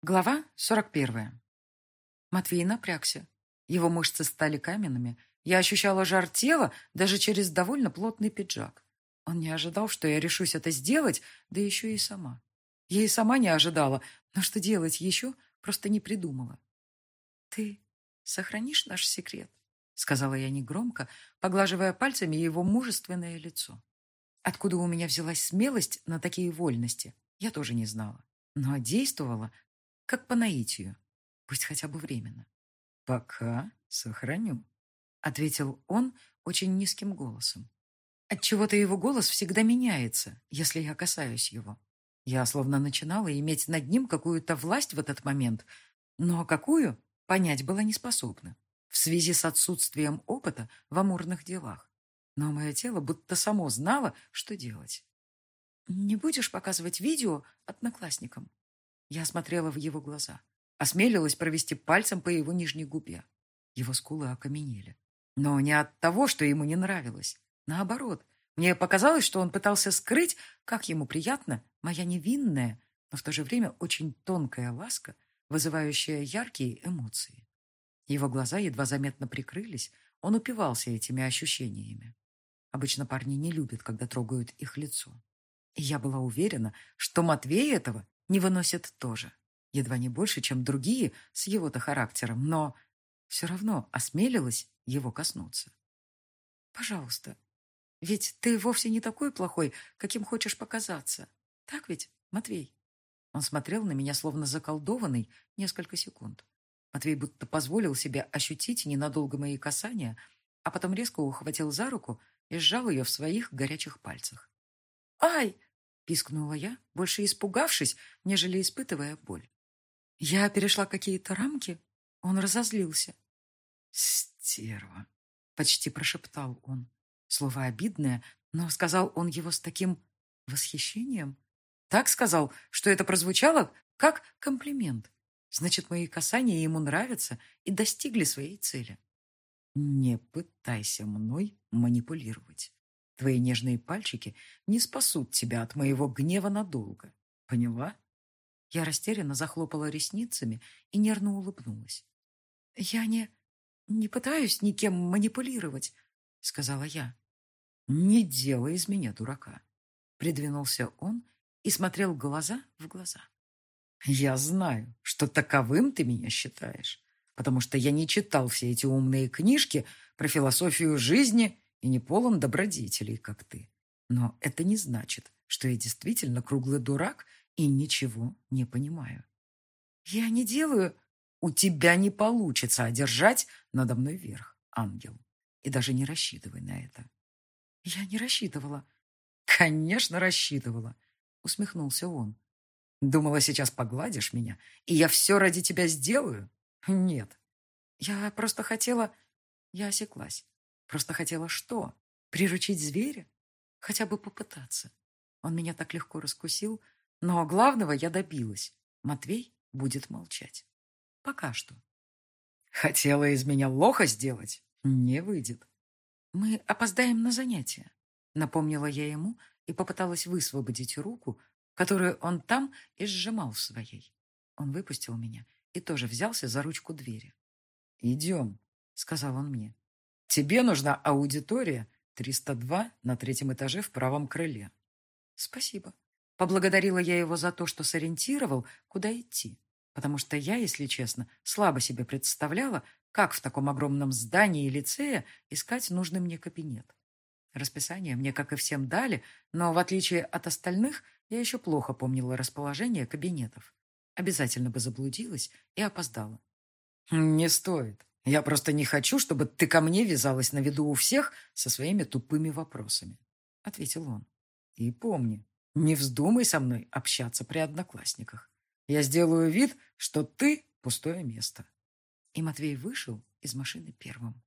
Глава 41. Матвей напрягся. Его мышцы стали каменными. Я ощущала жар тела даже через довольно плотный пиджак. Он не ожидал, что я решусь это сделать, да еще и сама. Я и сама не ожидала, но что делать еще, просто не придумала. «Ты сохранишь наш секрет?» — сказала я негромко, поглаживая пальцами его мужественное лицо. Откуда у меня взялась смелость на такие вольности, я тоже не знала. Но действовала как по наитию. Пусть хотя бы временно. «Пока сохраню», — ответил он очень низким голосом. Отчего-то его голос всегда меняется, если я касаюсь его. Я словно начинала иметь над ним какую-то власть в этот момент, но какую, понять была не способна, в связи с отсутствием опыта в амурных делах. Но мое тело будто само знало, что делать. «Не будешь показывать видео одноклассникам?» Я смотрела в его глаза. Осмелилась провести пальцем по его нижней губе. Его скулы окаменели. Но не от того, что ему не нравилось. Наоборот, мне показалось, что он пытался скрыть, как ему приятно, моя невинная, но в то же время очень тонкая ласка, вызывающая яркие эмоции. Его глаза едва заметно прикрылись, он упивался этими ощущениями. Обычно парни не любят, когда трогают их лицо. И я была уверена, что Матвей этого не выносит тоже. Едва не больше, чем другие с его-то характером, но все равно осмелилась его коснуться. «Пожалуйста, ведь ты вовсе не такой плохой, каким хочешь показаться. Так ведь, Матвей?» Он смотрел на меня, словно заколдованный, несколько секунд. Матвей будто позволил себе ощутить ненадолго мои касания, а потом резко ухватил за руку и сжал ее в своих горячих пальцах. «Ай!» Пискнула я, больше испугавшись, нежели испытывая боль. Я перешла какие-то рамки, он разозлился. «Стерва!» — почти прошептал он. Слово обидное, но сказал он его с таким восхищением. Так сказал, что это прозвучало как комплимент. Значит, мои касания ему нравятся и достигли своей цели. «Не пытайся мной манипулировать», Твои нежные пальчики не спасут тебя от моего гнева надолго. Поняла?» Я растерянно захлопала ресницами и нервно улыбнулась. «Я не... не пытаюсь никем манипулировать», — сказала я. «Не делай из меня дурака», — придвинулся он и смотрел глаза в глаза. «Я знаю, что таковым ты меня считаешь, потому что я не читал все эти умные книжки про философию жизни и не полон добродетелей, как ты. Но это не значит, что я действительно круглый дурак и ничего не понимаю. Я не делаю... У тебя не получится одержать надо мной верх, ангел. И даже не рассчитывай на это. Я не рассчитывала. Конечно, рассчитывала, усмехнулся он. Думала, сейчас погладишь меня, и я все ради тебя сделаю? Нет. Я просто хотела... Я осеклась. Просто хотела что? Приручить зверя? Хотя бы попытаться. Он меня так легко раскусил, но главного я добилась. Матвей будет молчать. Пока что. Хотела из меня лоха сделать? Не выйдет. Мы опоздаем на занятия. Напомнила я ему и попыталась высвободить руку, которую он там и сжимал в своей. Он выпустил меня и тоже взялся за ручку двери. «Идем», — сказал он мне. Тебе нужна аудитория 302 на третьем этаже в правом крыле. Спасибо. Поблагодарила я его за то, что сориентировал, куда идти. Потому что я, если честно, слабо себе представляла, как в таком огромном здании лицея искать нужный мне кабинет. Расписание мне, как и всем, дали, но, в отличие от остальных, я еще плохо помнила расположение кабинетов. Обязательно бы заблудилась и опоздала. «Не стоит», я просто не хочу, чтобы ты ко мне вязалась на виду у всех со своими тупыми вопросами», — ответил он. «И помни, не вздумай со мной общаться при одноклассниках. Я сделаю вид, что ты — пустое место». И Матвей вышел из машины первым.